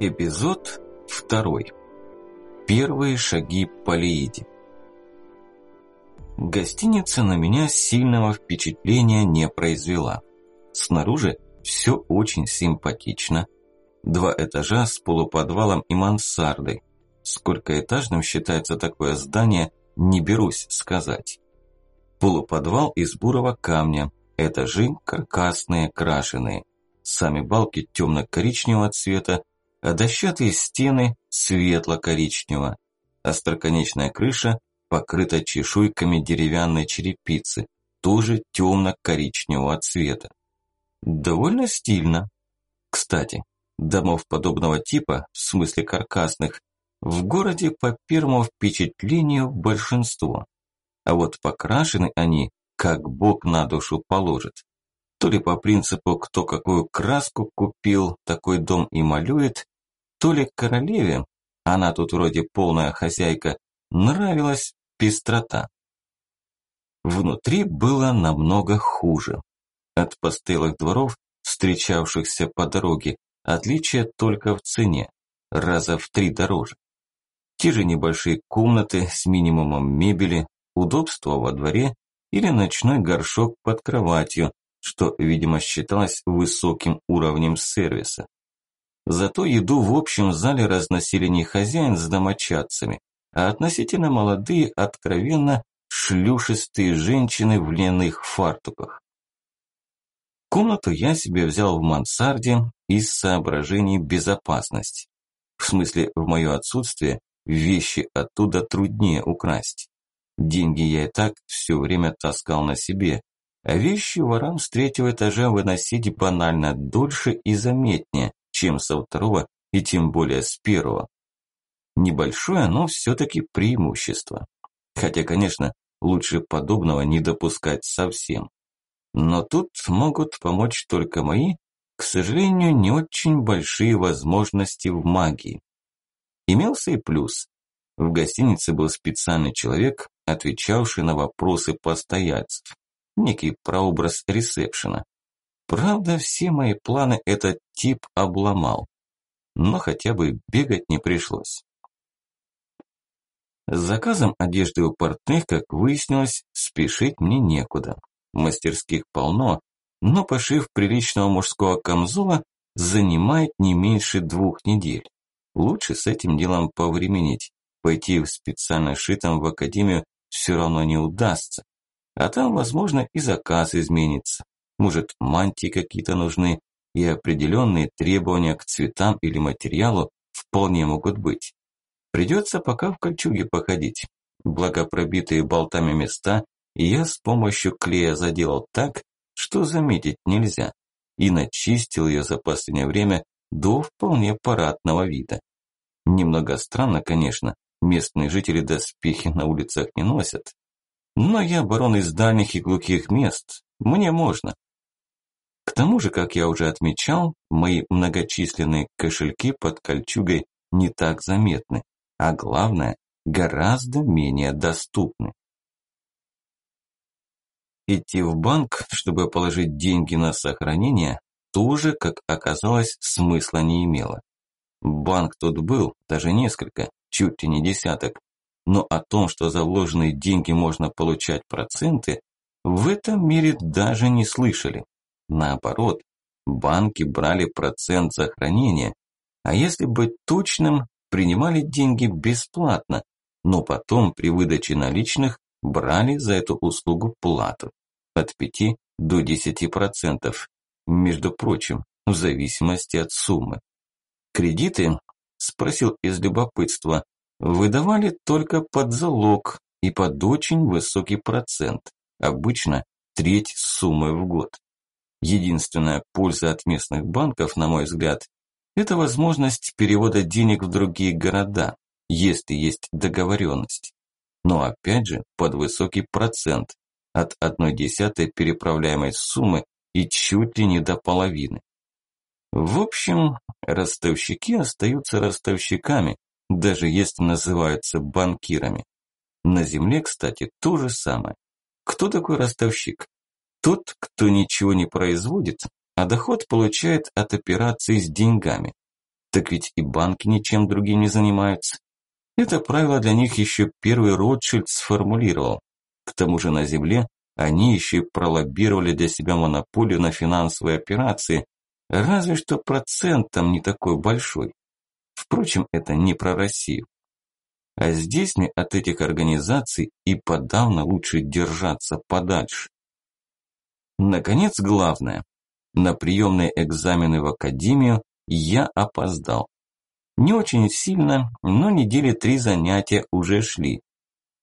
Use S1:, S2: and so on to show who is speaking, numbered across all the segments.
S1: Эпизод второй. Первые шаги по Лииде. Гостиница на меня сильного впечатления не произвела. Снаружи все очень симпатично. Два этажа с полуподвалом и мансардой. Сколько этажным считается такое здание, не берусь сказать. Полуподвал из бурого камня, этажи каркасные, крашеные. Сами балки темно-коричневого цвета, а дощатые стены светло-коричневого. Остроконечная крыша покрыта чешуйками деревянной черепицы, тоже темно-коричневого цвета. Довольно стильно. Кстати, домов подобного типа, в смысле каркасных, в городе по первому впечатлению большинство. А вот покрашены они, как бог на душу положит. То ли по принципу, кто какую краску купил, такой дом и малюет, то ли королеве, она тут вроде полная хозяйка, нравилась пестрота. Внутри было намного хуже. От постылых дворов, встречавшихся по дороге, отличие только в цене, раза в три дороже. Те же небольшие комнаты с минимумом мебели, удобства во дворе или ночной горшок под кроватью, что, видимо, считалось высоким уровнем сервиса. Зато еду в общем зале разносили не хозяин с домочадцами, а относительно молодые, откровенно шлюшистые женщины в льняных фартуках. Комнату я себе взял в мансарде из соображений безопасности. В смысле, в мое отсутствие вещи оттуда труднее украсть. Деньги я и так все время таскал на себе, а вещи ворам с третьего этажа выносить банально дольше и заметнее, чем со второго и тем более с первого. Небольшое, но все-таки преимущество. Хотя, конечно, лучше подобного не допускать совсем. Но тут могут помочь только мои, к сожалению, не очень большие возможности в магии. Имелся и плюс. В гостинице был специальный человек, отвечавший на вопросы постояльцев. Некий прообраз ресепшена. Правда, все мои планы этот тип обломал. Но хотя бы бегать не пришлось. С заказом одежды у портных, как выяснилось, спешить мне некуда. Мастерских полно, но пошив приличного мужского камзола занимает не меньше двух недель. Лучше с этим делом повременить. Пойти в специально шитом в академию все равно не удастся. А там, возможно, и заказ изменится. Может, мантии какие-то нужны, и определенные требования к цветам или материалу вполне могут быть. Придется пока в кольчуге походить. Благо пробитые болтами места я с помощью клея заделал так, что заметить нельзя, и начистил ее за последнее время до вполне парадного вида. Немного странно, конечно, местные жители доспехи на улицах не носят. Но я барон из дальних и глухих мест, мне можно. К тому же, как я уже отмечал, мои многочисленные кошельки под кольчугой не так заметны а главное, гораздо менее доступны. Идти в банк, чтобы положить деньги на сохранение, тоже, как оказалось, смысла не имело. Банк тут был, даже несколько, чуть ли не десяток, но о том, что за вложенные деньги можно получать проценты, в этом мире даже не слышали. Наоборот, банки брали процент за хранение, а если быть точным, принимали деньги бесплатно, но потом при выдаче наличных брали за эту услугу плату от 5 до 10%, между прочим, в зависимости от суммы. Кредиты, спросил из любопытства, выдавали только под залог и под очень высокий процент, обычно треть суммы в год. Единственная польза от местных банков, на мой взгляд, это возможность перевода денег в другие города, если есть договоренность. Но опять же под высокий процент, от одной десятой переправляемой суммы и чуть ли не до половины. В общем, ростовщики остаются ростовщиками, даже если называются банкирами. На земле, кстати, то же самое. Кто такой ростовщик? Тот, кто ничего не производит, а доход получает от операций с деньгами. Так ведь и банки ничем другим не занимаются. Это правило для них еще первый Ротшильд сформулировал. К тому же на Земле они еще пролоббировали для себя монополию на финансовые операции, разве что процент там не такой большой. Впрочем, это не про Россию. А здесь мне от этих организаций и подавно лучше держаться подальше. Наконец, главное. На приемные экзамены в академию я опоздал. Не очень сильно, но недели три занятия уже шли.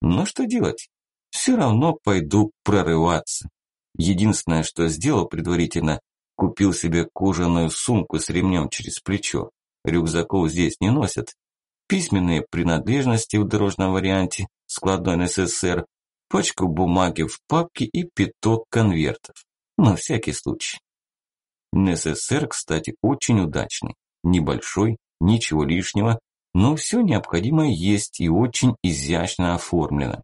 S1: Но что делать? Все равно пойду прорываться. Единственное, что сделал предварительно, купил себе кожаную сумку с ремнем через плечо. Рюкзаков здесь не носят, письменные принадлежности в дорожном варианте, складной НССР, пачку бумаги в папке и пяток конвертов. На всякий случай. НССР, кстати, очень удачный. Небольшой, ничего лишнего, но все необходимое есть и очень изящно оформлено.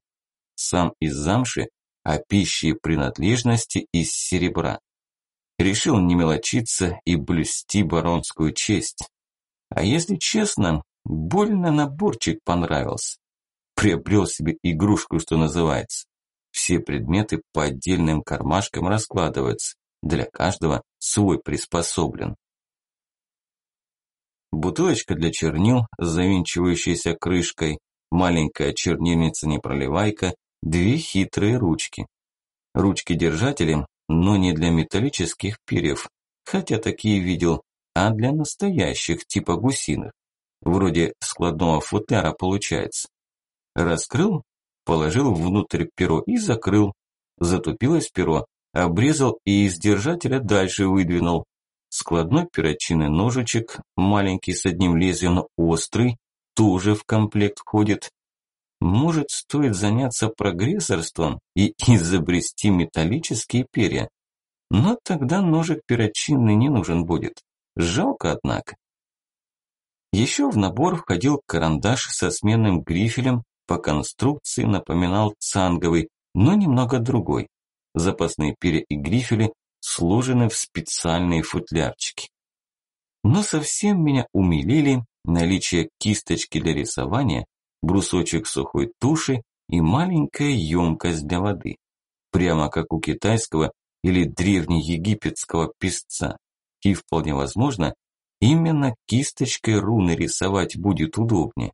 S1: Сам из замши, а пищи и принадлежности из серебра. Решил не мелочиться и блюсти баронскую честь. А если честно, Больно наборчик понравился. Приобрел себе игрушку, что называется. Все предметы по отдельным кармашкам раскладываются. Для каждого свой приспособлен. Бутылочка для чернил, завинчивающаяся крышкой, маленькая чернильница-непроливайка, две хитрые ручки. Ручки-держатели, но не для металлических перьев, хотя такие видел, а для настоящих, типа гусиных. Вроде складного футляра получается. Раскрыл, положил внутрь перо и закрыл. Затупилось перо, обрезал и из держателя дальше выдвинул. Складной перочинный ножичек, маленький с одним лезвием, но острый, тоже в комплект входит. Может, стоит заняться прогрессорством и изобрести металлические перья. Но тогда ножик перочинный не нужен будет. Жалко, однако. Еще в набор входил карандаш со сменным грифелем, по конструкции напоминал цанговый, но немного другой. Запасные перья и грифели сложены в специальные футлярчики. Но совсем меня умилили наличие кисточки для рисования, брусочек сухой туши и маленькая емкость для воды. Прямо как у китайского или древнеегипетского песца. И вполне возможно, Именно кисточкой руны рисовать будет удобнее.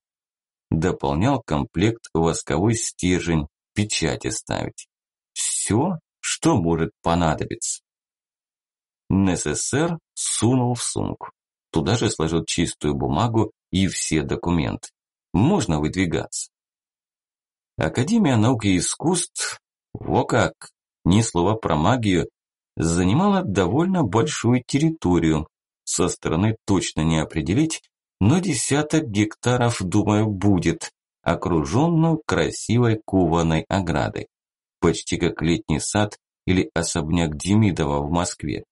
S1: Дополнял комплект восковой стержень, печати ставить. Все, что может понадобиться. НССР сунул в сумку. Туда же сложил чистую бумагу и все документы. Можно выдвигаться. Академия наук и искусств, во как, ни слова про магию, занимала довольно большую территорию, со стороны точно не определить, но десяток гектаров, думаю, будет, окруженную красивой кованой оградой. Почти как летний сад или особняк Демидова в Москве.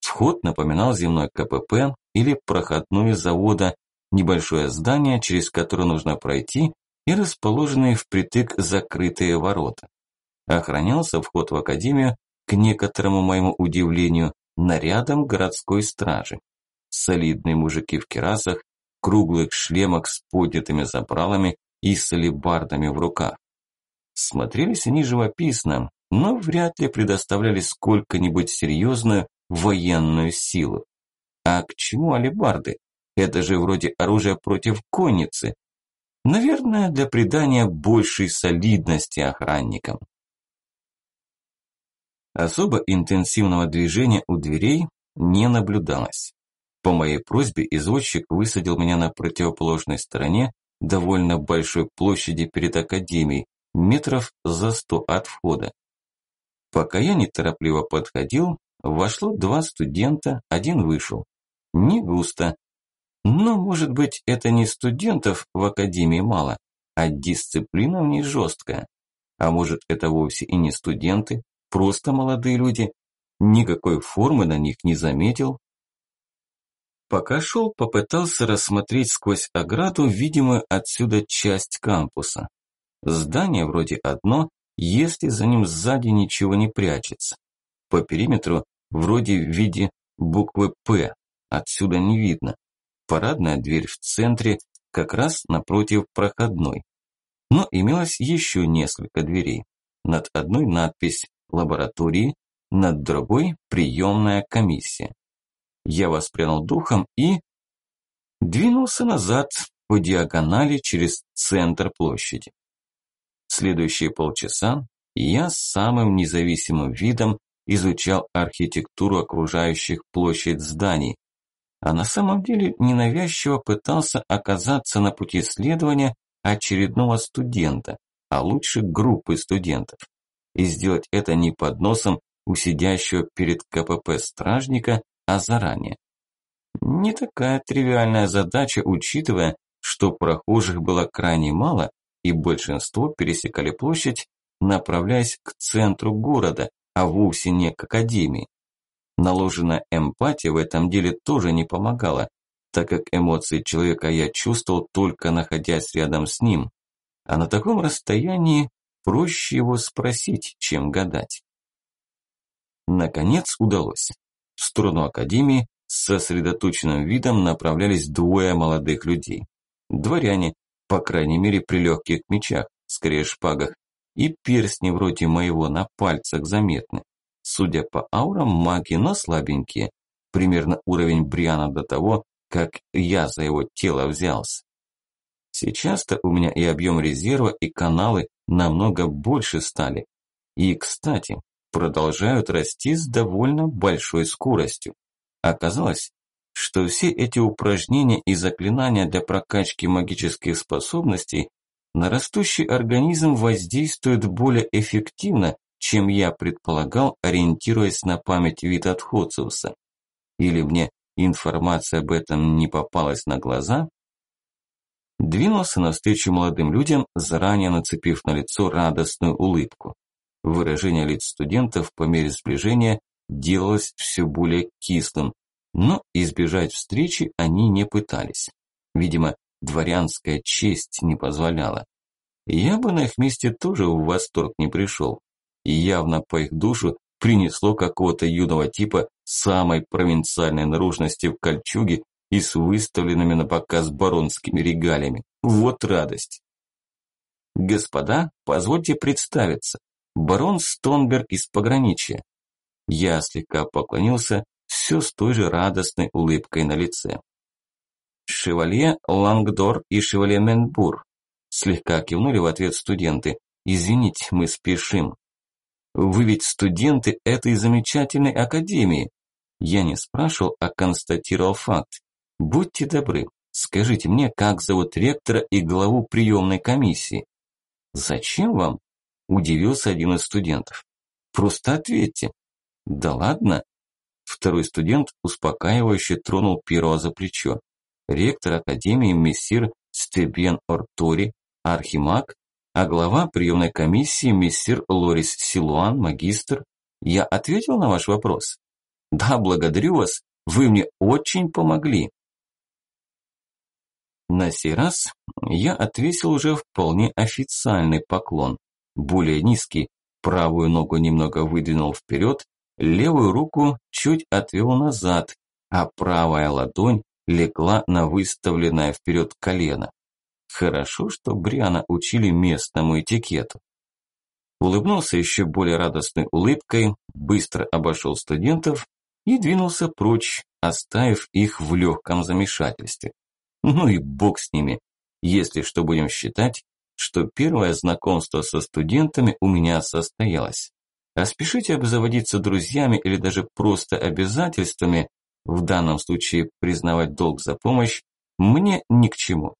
S1: Вход напоминал земной КПП или проходную завода, небольшое здание, через которое нужно пройти, и расположенные впритык закрытые ворота. Охранялся вход в академию, к некоторому моему удивлению, нарядом городской стражи. Солидные мужики в керасах, круглых шлемах с поднятыми забралами и с алебардами в руках. Смотрелись они живописно, но вряд ли предоставляли сколько-нибудь серьезную военную силу. А к чему алебарды? Это же вроде оружия против конницы. Наверное, для придания большей солидности охранникам. Особо интенсивного движения у дверей не наблюдалось. По моей просьбе извозчик высадил меня на противоположной стороне довольно большой площади перед академией, метров за сто от входа. Пока я неторопливо подходил, вошло два студента, один вышел. Не густо. Но, может быть, это не студентов в академии мало, а дисциплина в ней жесткая. А может, это вовсе и не студенты, просто молодые люди. Никакой формы на них не заметил. Пока шел, попытался рассмотреть сквозь ограду видимую отсюда часть кампуса. Здание вроде одно, если за ним сзади ничего не прячется. По периметру вроде в виде буквы «П», отсюда не видно. парадная дверь в центре, как раз напротив проходной. Но имелось еще несколько дверей. Над одной надпись «Лаборатории», над другой «Приемная комиссия». Я воспрянул духом и... Двинулся назад по диагонали через центр площади. Следующие полчаса я самым независимым видом изучал архитектуру окружающих площадь зданий, а на самом деле ненавязчиво пытался оказаться на пути следования очередного студента, а лучше группы студентов, и сделать это не под носом у сидящего перед КПП стражника, а заранее. Не такая тривиальная задача, учитывая, что прохожих было крайне мало, и большинство пересекали площадь, направляясь к центру города, а вовсе не к академии. Наложенная эмпатия в этом деле тоже не помогала, так как эмоции человека я чувствовал только находясь рядом с ним, а на таком расстоянии проще его спросить, чем гадать. Наконец удалось. В сторону академии с сосредоточенным видом направлялись двое молодых людей. Дворяне, по крайней мере при легких мечах, скорее шпагах, и перстни вроде моего на пальцах заметны. Судя по аурам, маги, но слабенькие. Примерно уровень Бриана до того, как я за его тело взялся. Сейчас-то у меня и объем резерва, и каналы намного больше стали. И, кстати, продолжают расти с довольно большой скоростью. Оказалось, что все эти упражнения и заклинания для прокачки магических способностей на растущий организм воздействуют более эффективно, чем я предполагал, ориентируясь на память вид отходцевса. Или мне информация об этом не попалась на глаза? Двинулся навстречу молодым людям, заранее нацепив на лицо радостную улыбку. Выражение лиц студентов по мере сближения делалось все более кислым, но избежать встречи они не пытались. Видимо, дворянская честь не позволяла. Я бы на их месте тоже в восторг не пришел. И явно по их душу принесло какого-то юного типа самой провинциальной наружности в кольчуге и с выставленными на показ баронскими регалиями. Вот радость. Господа, позвольте представиться барон Стонберг из пограничья. Я слегка поклонился, все с той же радостной улыбкой на лице. Шевалье Лангдор и Шевалье Менбур. Слегка кивнули в ответ студенты. Извините, мы спешим. Вы ведь студенты этой замечательной академии. Я не спрашивал, а констатировал факт. Будьте добры, скажите мне, как зовут ректора и главу приемной комиссии. Зачем вам? Удивился один из студентов. Просто ответьте. Да ладно. Второй студент успокаивающе тронул первого за плечо. Ректор академии мессир Стебен Ортори, архимаг, а глава приемной комиссии мессир Лорис Силуан, магистр. Я ответил на ваш вопрос? Да, благодарю вас, вы мне очень помогли. На сей раз я отвесил уже вполне официальный поклон более низкий, правую ногу немного выдвинул вперед, левую руку чуть отвел назад, а правая ладонь легла на выставленное вперед колено. Хорошо, что Бриана учили местному этикету. Улыбнулся еще более радостной улыбкой, быстро обошел студентов и двинулся прочь, оставив их в легком замешательстве. Ну и бог с ними, если что будем считать, что первое знакомство со студентами у меня состоялось. А спешите обзаводиться друзьями или даже просто обязательствами, в данном случае признавать долг за помощь, мне ни к чему.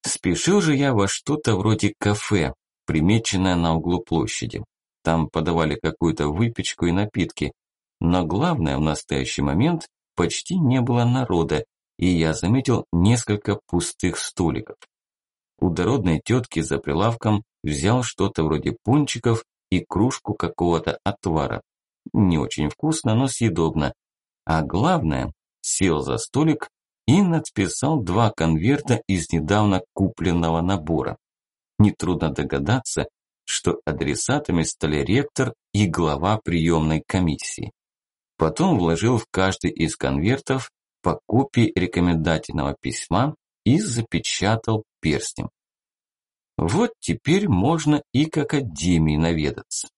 S1: Спешил же я во что-то вроде кафе, примеченное на углу площади. Там подавали какую-то выпечку и напитки. Но главное, в настоящий момент почти не было народа, и я заметил несколько пустых столиков. У дородной тетки за прилавком взял что-то вроде пончиков и кружку какого-то отвара. Не очень вкусно, но съедобно. А главное, сел за столик и надписал два конверта из недавно купленного набора. Нетрудно догадаться, что адресатами стали ректор и глава приемной комиссии. Потом вложил в каждый из конвертов по копии рекомендательного письма и запечатал перстнем. Вот теперь можно и к академии наведаться.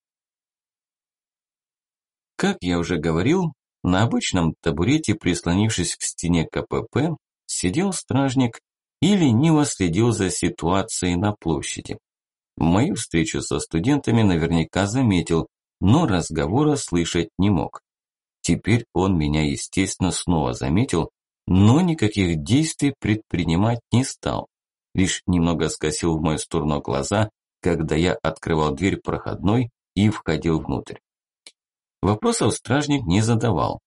S1: Как я уже говорил, на обычном табурете, прислонившись к стене КПП, сидел стражник и лениво следил за ситуацией на площади. Мою встречу со студентами наверняка заметил, но разговора слышать не мог. Теперь он меня, естественно, снова заметил, но никаких действий предпринимать не стал. Лишь немного скосил в мою сторону глаза, когда я открывал дверь проходной и входил внутрь. Вопросов стражник не задавал.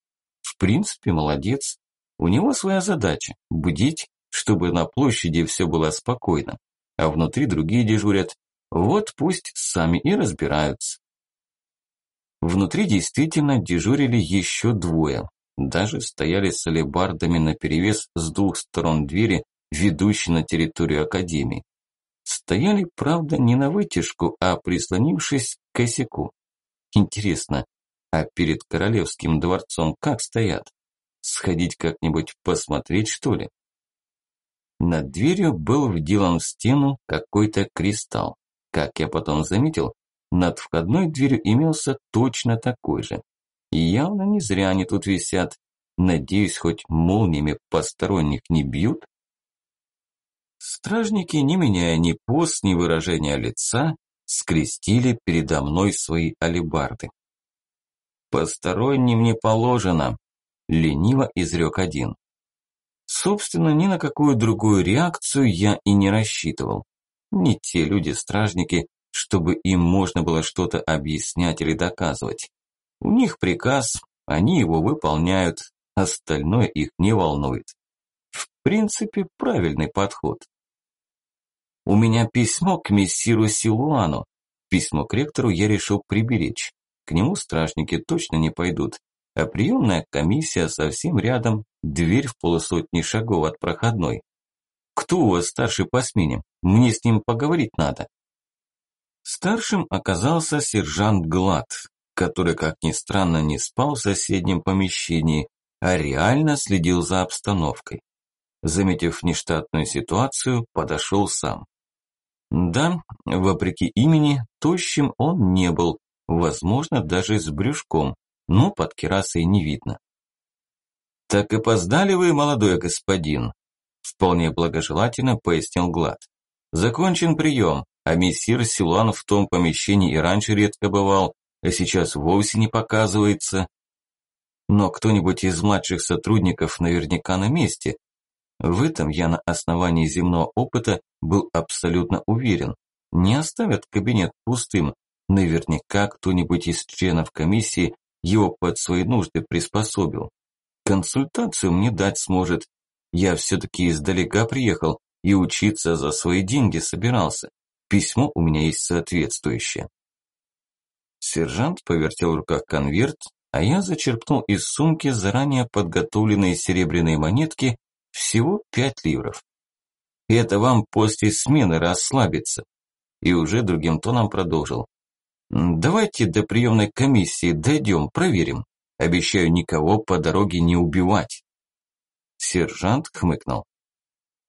S1: В принципе, молодец. У него своя задача – будить, чтобы на площади все было спокойно, а внутри другие дежурят. Вот пусть сами и разбираются. Внутри действительно дежурили еще двое. Даже стояли с алебардами наперевес с двух сторон двери, ведущей на территорию академии. Стояли, правда, не на вытяжку, а прислонившись к косяку. Интересно, а перед королевским дворцом как стоят? Сходить как-нибудь посмотреть, что ли? Над дверью был вделан в стену какой-то кристалл. Как я потом заметил, над входной дверью имелся точно такой же. И явно не зря они тут висят. Надеюсь, хоть молниями посторонних не бьют? Стражники, не меняя ни поз, ни выражения лица, скрестили передо мной свои алебарды. «Посторонним не положено», – лениво изрек один. Собственно, ни на какую другую реакцию я и не рассчитывал. Не те люди-стражники, чтобы им можно было что-то объяснять или доказывать. У них приказ, они его выполняют, остальное их не волнует. В принципе, правильный подход. У меня письмо к мессиру Силуану. Письмо к ректору я решил приберечь. К нему стражники точно не пойдут. А приемная комиссия совсем рядом, дверь в полусотни шагов от проходной. Кто у вас старший по смене? Мне с ним поговорить надо. Старшим оказался сержант Глад, который, как ни странно, не спал в соседнем помещении, а реально следил за обстановкой. Заметив нештатную ситуацию, подошел сам. Да, вопреки имени, тощим он не был, возможно, даже с брюшком, но под керасой не видно. «Так и поздали вы, молодой господин», – вполне благожелательно пояснил Глад. «Закончен прием, а мессир Силуан в том помещении и раньше редко бывал, а сейчас вовсе не показывается. Но кто-нибудь из младших сотрудников наверняка на месте. В этом я на основании земного опыта был абсолютно уверен. Не оставят кабинет пустым. Наверняка кто-нибудь из членов комиссии его под свои нужды приспособил. Консультацию мне дать сможет. Я все-таки издалека приехал и учиться за свои деньги собирался. Письмо у меня есть соответствующее. Сержант повертел в руках конверт, а я зачерпнул из сумки заранее подготовленные серебряные монетки всего пять ливров. Это вам после смены расслабиться. И уже другим тоном продолжил. Давайте до приемной комиссии дойдем, проверим. Обещаю никого по дороге не убивать. Сержант хмыкнул.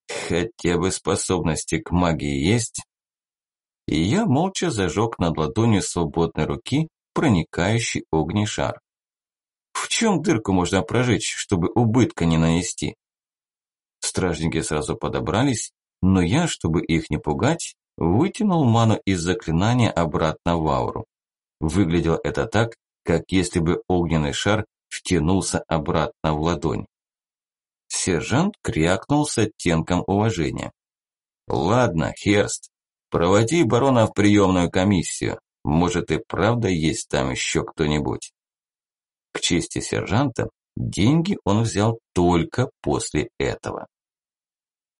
S1: Хотя бы способности к магии есть? И я молча зажег над ладонью свободной руки проникающий огненный шар. В чем дырку можно прожечь, чтобы убытка не нанести? Стражники сразу подобрались, но я, чтобы их не пугать, вытянул ману из заклинания обратно в ауру. Выглядело это так, как если бы огненный шар втянулся обратно в ладонь. Сержант крякнул с оттенком уважения. «Ладно, Херст, проводи барона в приемную комиссию. Может и правда есть там еще кто-нибудь». К чести сержанта, деньги он взял только после этого.